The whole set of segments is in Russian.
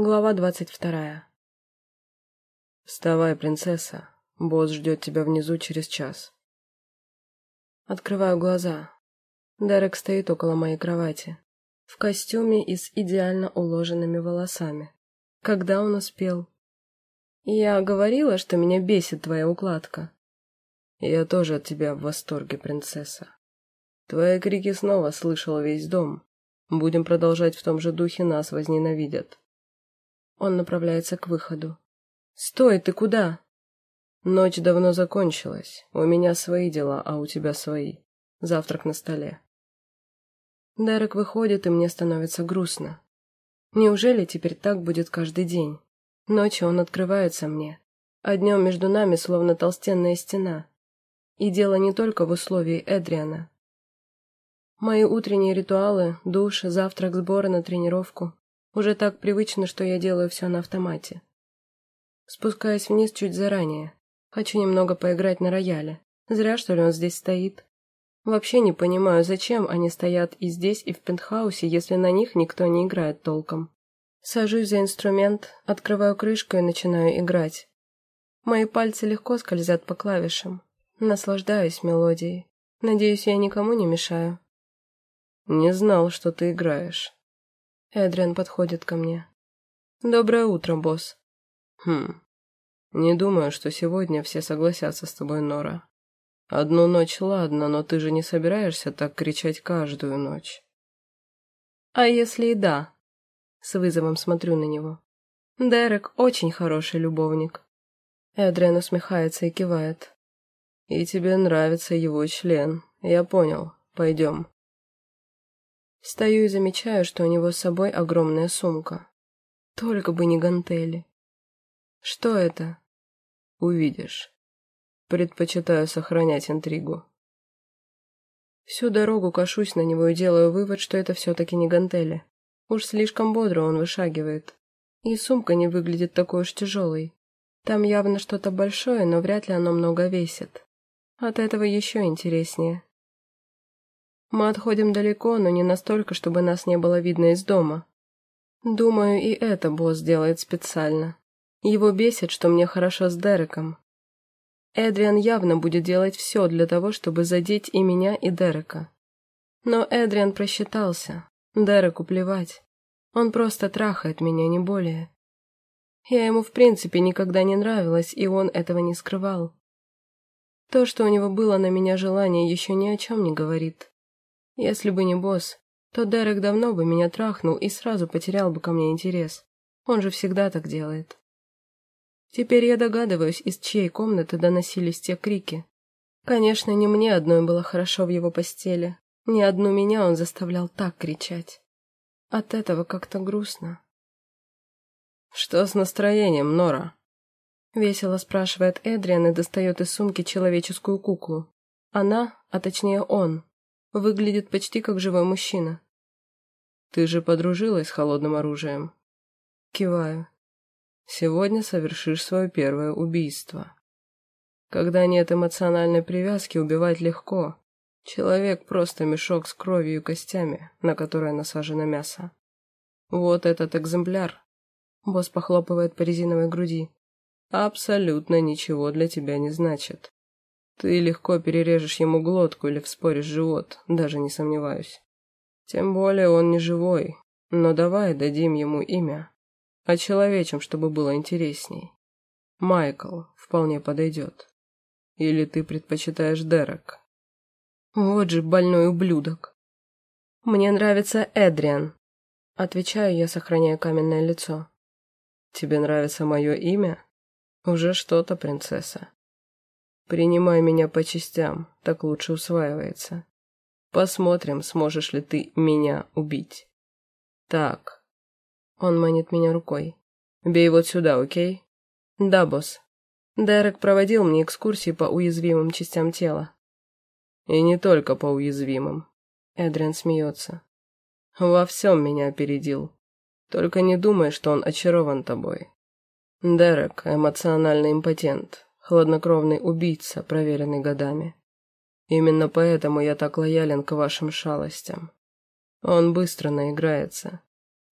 Глава двадцать вторая. «Вставай, принцесса. Босс ждет тебя внизу через час». Открываю глаза. Дерек стоит около моей кровати. В костюме и с идеально уложенными волосами. Когда он успел? Я говорила, что меня бесит твоя укладка. Я тоже от тебя в восторге, принцесса. Твои крики снова слышал весь дом. Будем продолжать в том же духе, нас возненавидят. Он направляется к выходу. «Стой, ты куда?» «Ночь давно закончилась. У меня свои дела, а у тебя свои. Завтрак на столе». Дерек выходит, и мне становится грустно. Неужели теперь так будет каждый день? Ночью он открывается мне, а днем между нами словно толстенная стена. И дело не только в условии Эдриана. Мои утренние ритуалы, душ, завтрак, сборы на тренировку уже так привычно, что я делаю все на автомате. Спускаюсь вниз чуть заранее. Хочу немного поиграть на рояле. Зря, что ли, он здесь стоит. Вообще не понимаю, зачем они стоят и здесь, и в пентхаусе, если на них никто не играет толком. Сажусь за инструмент, открываю крышку и начинаю играть. Мои пальцы легко скользят по клавишам. Наслаждаюсь мелодией. Надеюсь, я никому не мешаю. «Не знал, что ты играешь», Эдриан подходит ко мне. «Доброе утро, босс». «Хм. Не думаю, что сегодня все согласятся с тобой, Нора. Одну ночь ладно, но ты же не собираешься так кричать каждую ночь». «А если и да?» С вызовом смотрю на него. «Дерек очень хороший любовник». Эдриан усмехается и кивает. «И тебе нравится его член. Я понял. Пойдем». Стою и замечаю, что у него с собой огромная сумка. Только бы не гантели. Что это? Увидишь. Предпочитаю сохранять интригу. Всю дорогу кашусь на него и делаю вывод, что это все-таки не гантели. Уж слишком бодро он вышагивает. И сумка не выглядит такой уж тяжелой. Там явно что-то большое, но вряд ли оно много весит. От этого еще интереснее. Мы отходим далеко, но не настолько, чтобы нас не было видно из дома. Думаю, и это босс делает специально. Его бесит, что мне хорошо с Дереком. Эдриан явно будет делать все для того, чтобы задеть и меня, и Дерека. Но Эдриан просчитался. Дереку плевать. Он просто трахает меня, не более. Я ему в принципе никогда не нравилась, и он этого не скрывал. То, что у него было на меня желание, еще ни о чем не говорит. Если бы не босс, то Дерек давно бы меня трахнул и сразу потерял бы ко мне интерес. Он же всегда так делает. Теперь я догадываюсь, из чьей комнаты доносились те крики. Конечно, не мне одной было хорошо в его постели. Ни одну меня он заставлял так кричать. От этого как-то грустно. «Что с настроением, Нора?» Весело спрашивает Эдриан и достает из сумки человеческую куклу. Она, а точнее он, Выглядит почти как живой мужчина. «Ты же подружилась с холодным оружием?» Киваю. «Сегодня совершишь свое первое убийство. Когда нет эмоциональной привязки, убивать легко. Человек просто мешок с кровью и костями, на которое насажено мясо. Вот этот экземпляр». Босс похлопывает по резиновой груди. «Абсолютно ничего для тебя не значит. Ты легко перережешь ему глотку или вспоришь живот, даже не сомневаюсь. Тем более он не живой, но давай дадим ему имя. А человечем, чтобы было интересней. Майкл вполне подойдет. Или ты предпочитаешь Дерек? Вот же больной ублюдок. Мне нравится Эдриан. Отвечаю я, сохраняя каменное лицо. Тебе нравится мое имя? Уже что-то, принцесса. Принимай меня по частям, так лучше усваивается. Посмотрим, сможешь ли ты меня убить. Так. Он манит меня рукой. Бей вот сюда, окей? Да, босс. Дерек проводил мне экскурсии по уязвимым частям тела. И не только по уязвимым. Эдриан смеется. Во всем меня опередил. Только не думай, что он очарован тобой. Дерек — эмоциональный импотент, хладнокровный убийца, проверенный годами. Именно поэтому я так лоялен к вашим шалостям. Он быстро наиграется.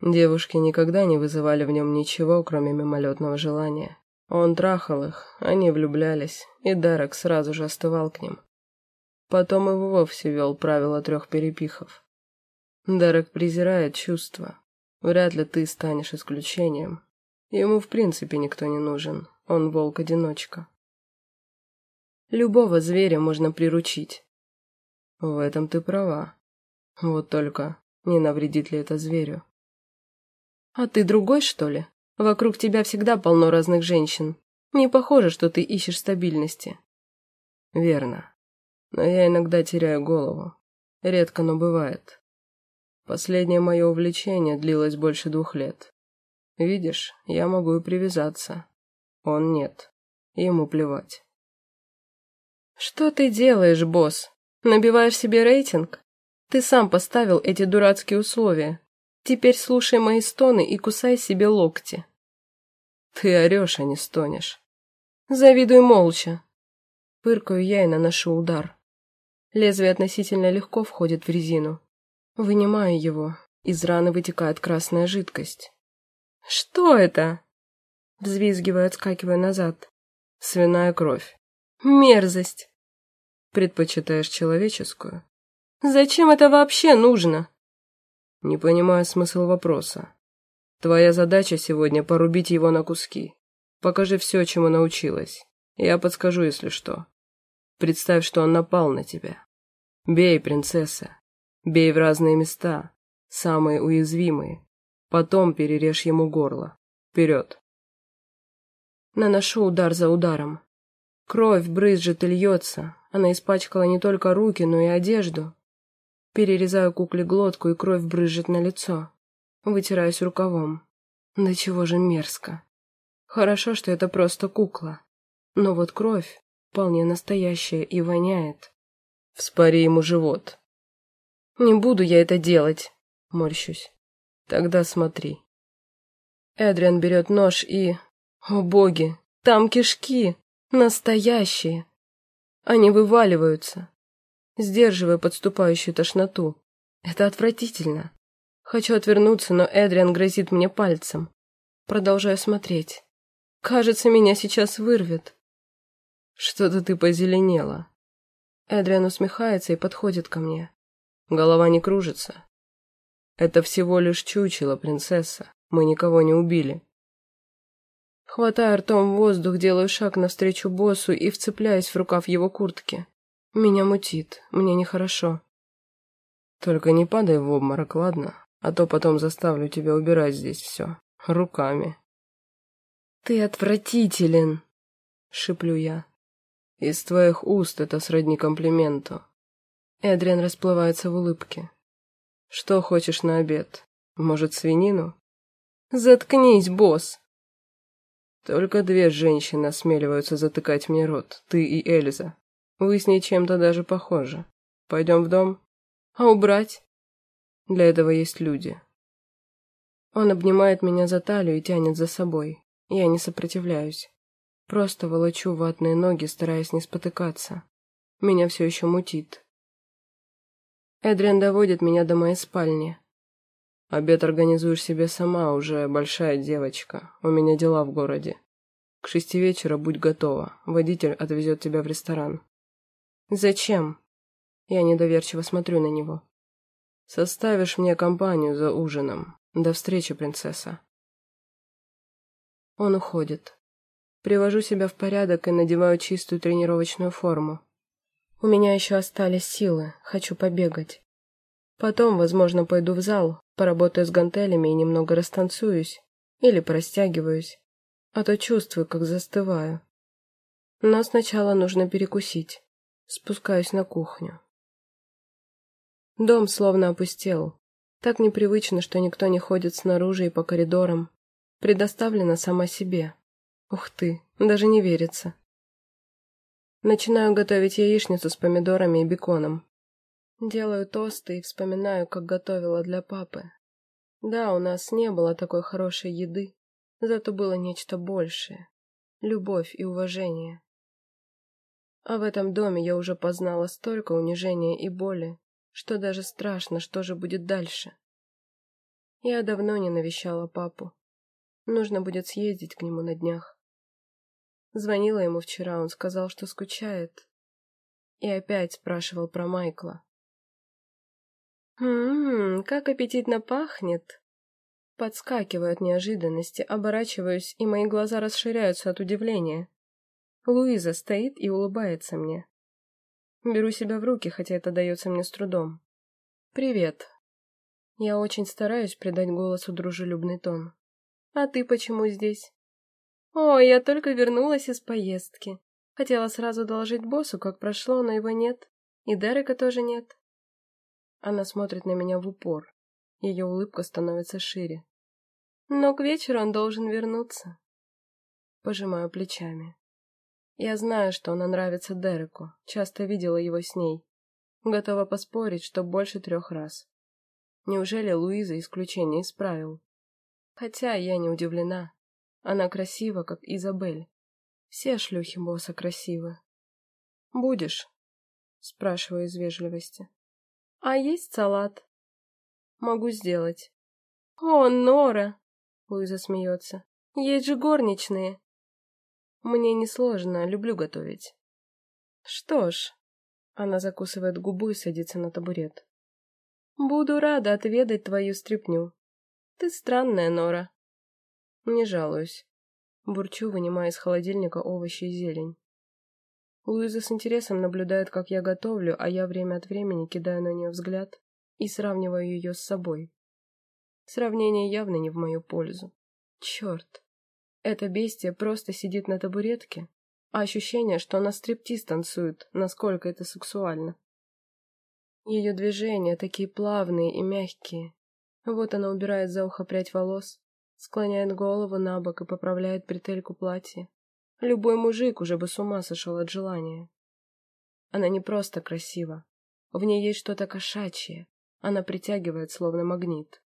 Девушки никогда не вызывали в нем ничего, кроме мимолетного желания. Он трахал их, они влюблялись, и Дерек сразу же остывал к ним. Потом и вовсе вел правило трех перепихов. Дерек презирает чувства. Вряд ли ты станешь исключением. Ему в принципе никто не нужен, он волк-одиночка. Любого зверя можно приручить. В этом ты права. Вот только не навредит ли это зверю? А ты другой, что ли? Вокруг тебя всегда полно разных женщин. Не похоже, что ты ищешь стабильности. Верно. Но я иногда теряю голову. Редко, но бывает. Последнее мое увлечение длилось больше двух лет. Видишь, я могу и привязаться. Он нет. Ему плевать. Что ты делаешь, босс? Набиваешь себе рейтинг? Ты сам поставил эти дурацкие условия. Теперь слушай мои стоны и кусай себе локти. Ты орешь, а не стонешь. Завидуй молча. Пыркаю я и наношу удар. Лезвие относительно легко входит в резину. Вынимаю его. Из раны вытекает красная жидкость. «Что это?» Взвизгиваю, отскакивая назад. «Свиная кровь». «Мерзость!» «Предпочитаешь человеческую?» «Зачем это вообще нужно?» Не понимаю смысл вопроса. Твоя задача сегодня порубить его на куски. Покажи все, чему научилась. Я подскажу, если что. Представь, что он напал на тебя. Бей, принцесса. Бей в разные места, самые уязвимые. Потом перережь ему горло. Вперед. Наношу удар за ударом. Кровь брызжет и льется. Она испачкала не только руки, но и одежду. Перерезаю кукле глотку, и кровь брызжет на лицо. Вытираюсь рукавом. Да чего же мерзко. Хорошо, что это просто кукла. Но вот кровь вполне настоящая и воняет. Вспори ему живот. Не буду я это делать, морщусь. Тогда смотри. Эдриан берет нож и... О боги, там кишки, настоящие. Они вываливаются сдерживая подступающую тошноту. Это отвратительно. Хочу отвернуться, но Эдриан грозит мне пальцем. Продолжаю смотреть. Кажется, меня сейчас вырвет. Что-то ты позеленела. Эдриан усмехается и подходит ко мне. Голова не кружится. Это всего лишь чучело, принцесса. Мы никого не убили. Хватаю ртом воздух, делаю шаг навстречу боссу и вцепляюсь в рукав его куртки. Меня мутит, мне нехорошо. Только не падай в обморок, ладно? А то потом заставлю тебя убирать здесь все. Руками. Ты отвратителен, шиплю я. Из твоих уст это сродни комплименту. Эдриан расплывается в улыбке. Что хочешь на обед? Может, свинину? Заткнись, босс. Только две женщины осмеливаются затыкать мне рот, ты и Эльза. Вы с ней чем-то даже похожи. Пойдем в дом? А убрать? Для этого есть люди. Он обнимает меня за талию и тянет за собой. Я не сопротивляюсь. Просто волочу ватные ноги, стараясь не спотыкаться. Меня все еще мутит. Эдриан доводит меня до моей спальни. Обед организуешь себе сама, уже большая девочка. У меня дела в городе. К шести вечера будь готова. Водитель отвезет тебя в ресторан. «Зачем?» Я недоверчиво смотрю на него. «Составишь мне компанию за ужином. До встречи, принцесса». Он уходит. Привожу себя в порядок и надеваю чистую тренировочную форму. У меня еще остались силы, хочу побегать. Потом, возможно, пойду в зал, поработаю с гантелями и немного растанцуюсь. Или простягиваюсь. А то чувствую, как застываю. Но сначала нужно перекусить. Спускаюсь на кухню. Дом словно опустел. Так непривычно, что никто не ходит снаружи и по коридорам. Предоставлена сама себе. Ух ты, даже не верится. Начинаю готовить яичницу с помидорами и беконом. Делаю тосты и вспоминаю, как готовила для папы. Да, у нас не было такой хорошей еды, зато было нечто большее. Любовь и уважение. А в этом доме я уже познала столько унижения и боли, что даже страшно, что же будет дальше. Я давно не навещала папу. Нужно будет съездить к нему на днях. Звонила ему вчера, он сказал, что скучает. И опять спрашивал про Майкла. «Ммм, как аппетитно пахнет!» Подскакиваю от неожиданности, оборачиваюсь, и мои глаза расширяются от удивления. Луиза стоит и улыбается мне. Беру себя в руки, хотя это дается мне с трудом. «Привет». Я очень стараюсь придать голосу дружелюбный тон. «А ты почему здесь?» «О, я только вернулась из поездки. Хотела сразу доложить боссу, как прошло, но его нет. И Дерека тоже нет». Она смотрит на меня в упор. Ее улыбка становится шире. «Но к вечеру он должен вернуться». Пожимаю плечами. Я знаю, что она нравится Дереку, часто видела его с ней. Готова поспорить, что больше трех раз. Неужели Луиза исключение исправил? Хотя я не удивлена. Она красива, как Изабель. Все шлюхи босса красивы. «Будешь?» — спрашиваю из вежливости. «А есть салат?» «Могу сделать». «О, Нора!» — Луиза смеется. «Есть же горничные!» Мне несложно, люблю готовить. Что ж, она закусывает губу и садится на табурет. Буду рада отведать твою стряпню. Ты странная, Нора. Не жалуюсь. Бурчу, вынимая из холодильника овощи и зелень. Луиза с интересом наблюдает, как я готовлю, а я время от времени кидаю на нее взгляд и сравниваю ее с собой. Сравнение явно не в мою пользу. Черт. Это бестия просто сидит на табуретке, а ощущение, что она стриптиз танцует, насколько это сексуально. Ее движения такие плавные и мягкие. Вот она убирает за ухо прядь волос, склоняет голову на бок и поправляет бретельку платья. Любой мужик уже бы с ума сошел от желания. Она не просто красива. В ней есть что-то кошачье. Она притягивает, словно магнит.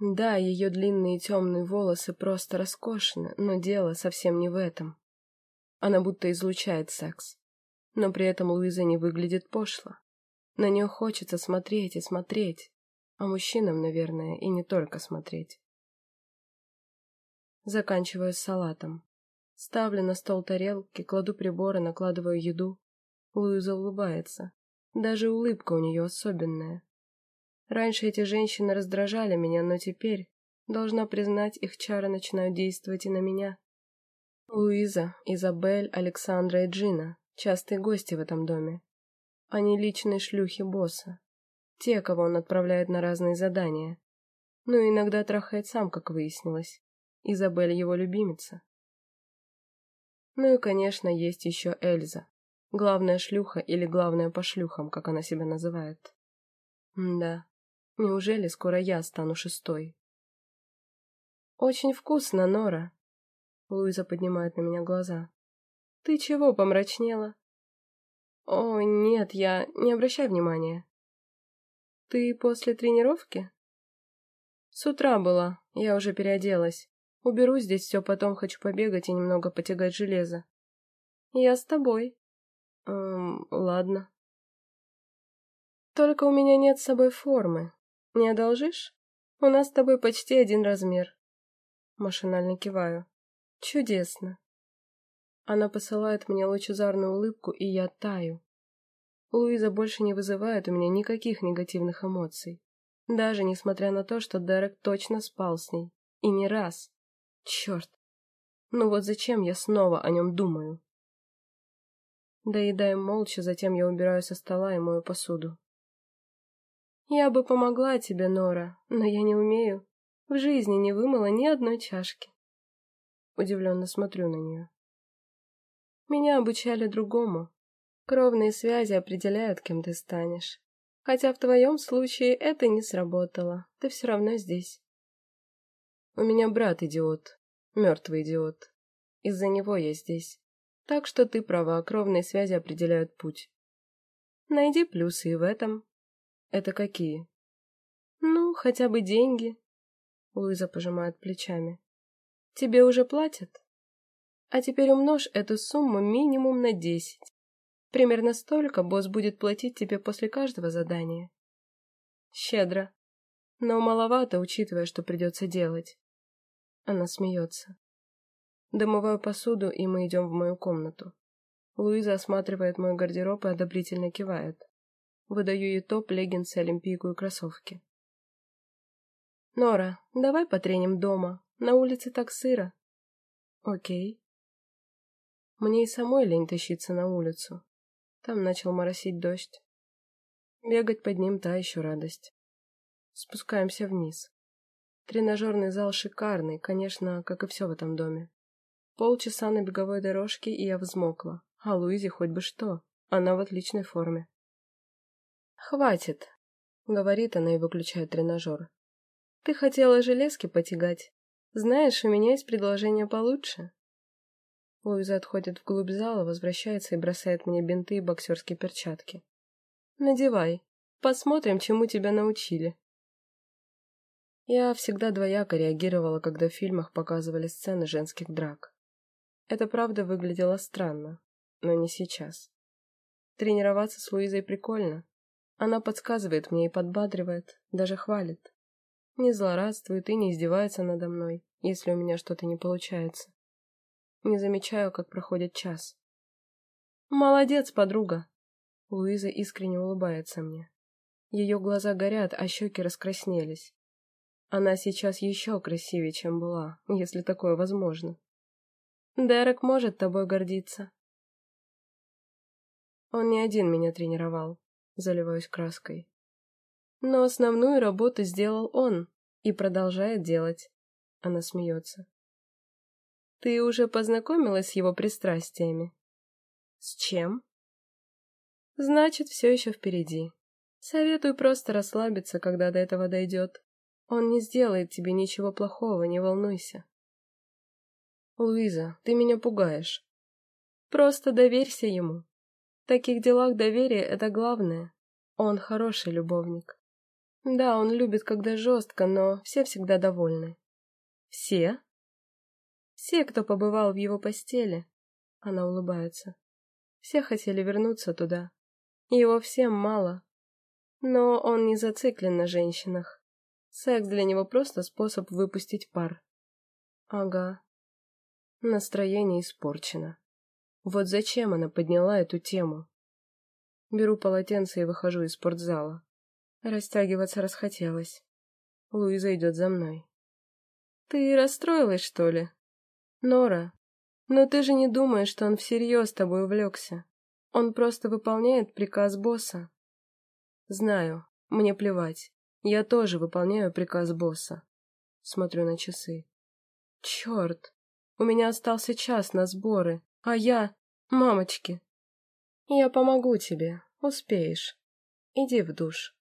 Да, ее длинные темные волосы просто роскошны, но дело совсем не в этом. Она будто излучает секс. Но при этом Луиза не выглядит пошло. На нее хочется смотреть и смотреть, а мужчинам, наверное, и не только смотреть. Заканчиваю с салатом. Ставлю на стол тарелки, кладу приборы, накладываю еду. Луиза улыбается. Даже улыбка у нее особенная. Раньше эти женщины раздражали меня, но теперь, должна признать, их чары начинают действовать и на меня. Луиза, Изабель, Александра и Джина – частые гости в этом доме. Они личные шлюхи босса. Те, кого он отправляет на разные задания. Ну и иногда трахает сам, как выяснилось. Изабель его любимица. Ну и, конечно, есть еще Эльза. Главная шлюха или главная по шлюхам, как она себя называет. М да, Неужели скоро я стану шестой? Очень вкусно, Нора. Луиза поднимает на меня глаза. Ты чего помрачнела? О, нет, я не обращай внимания. Ты после тренировки? С утра была, я уже переоделась. Уберу здесь все, потом хочу побегать и немного потягать железо. Я с тобой. Эм, ладно. Только у меня нет с собой формы. Не одолжишь? У нас с тобой почти один размер. Машинально киваю. Чудесно. Она посылает мне лучезарную улыбку, и я таю. Луиза больше не вызывает у меня никаких негативных эмоций. Даже несмотря на то, что Дерек точно спал с ней. И не раз. Черт. Ну вот зачем я снова о нем думаю? Доедаем молча, затем я убираю со стола и мою посуду. Я бы помогла тебе, Нора, но я не умею. В жизни не вымыла ни одной чашки. Удивленно смотрю на нее. Меня обучали другому. Кровные связи определяют, кем ты станешь. Хотя в твоем случае это не сработало. Ты все равно здесь. У меня брат идиот. Мертвый идиот. Из-за него я здесь. Так что ты права, кровные связи определяют путь. Найди плюсы и в этом. «Это какие?» «Ну, хотя бы деньги», — Луиза пожимает плечами. «Тебе уже платят? А теперь умножь эту сумму минимум на десять. Примерно столько босс будет платить тебе после каждого задания». «Щедро. Но маловато, учитывая, что придется делать. Она смеется. Домываю посуду, и мы идем в мою комнату. Луиза осматривает мой гардероб и одобрительно кивает. Выдаю ей топ, леггинсы, олимпийку и кроссовки. «Нора, давай потреним дома. На улице так сыро». «Окей». Мне и самой лень тащиться на улицу. Там начал моросить дождь. Бегать под ним та еще радость. Спускаемся вниз. Тренажерный зал шикарный, конечно, как и все в этом доме. Полчаса на беговой дорожке, и я взмокла. А Луизе хоть бы что, она в отличной форме. «Хватит», — говорит она и выключает тренажер. «Ты хотела железки потягать. Знаешь, у меня есть предложение получше». Луиза отходит вглубь зала, возвращается и бросает мне бинты и боксерские перчатки. «Надевай. Посмотрим, чему тебя научили». Я всегда двояко реагировала, когда в фильмах показывали сцены женских драк. Это правда выглядело странно, но не сейчас. Тренироваться с Луизой прикольно. Она подсказывает мне и подбадривает, даже хвалит. Не злорадствует и не издевается надо мной, если у меня что-то не получается. Не замечаю, как проходит час. «Молодец, подруга!» Луиза искренне улыбается мне. Ее глаза горят, а щеки раскраснелись. Она сейчас еще красивее, чем была, если такое возможно. Дерек может тобой гордиться. Он не один меня тренировал, заливаюсь краской. Но основную работу сделал он и продолжает делать. Она смеется. Ты уже познакомилась с его пристрастиями? С чем? Значит, все еще впереди. Советую просто расслабиться, когда до этого дойдет. Он не сделает тебе ничего плохого, не волнуйся. Луиза, ты меня пугаешь. Просто доверься ему. В таких делах доверие — это главное. Он хороший любовник. Да, он любит, когда жестко, но все всегда довольны. Все? Все, кто побывал в его постели. Она улыбается. Все хотели вернуться туда. Его всем мало. Но он не зациклен на женщинах. Секс для него просто способ выпустить пар. Ага. Настроение испорчено. Вот зачем она подняла эту тему? Беру полотенце и выхожу из спортзала. Растягиваться расхотелось. Луиза идет за мной. «Ты расстроилась, что ли?» «Нора, но ты же не думаешь, что он всерьез тобой увлекся. Он просто выполняет приказ босса». «Знаю, мне плевать. Я тоже выполняю приказ босса». Смотрю на часы. «Черт, у меня остался час на сборы, а я... Мамочки!» «Я помогу тебе, успеешь. Иди в душ».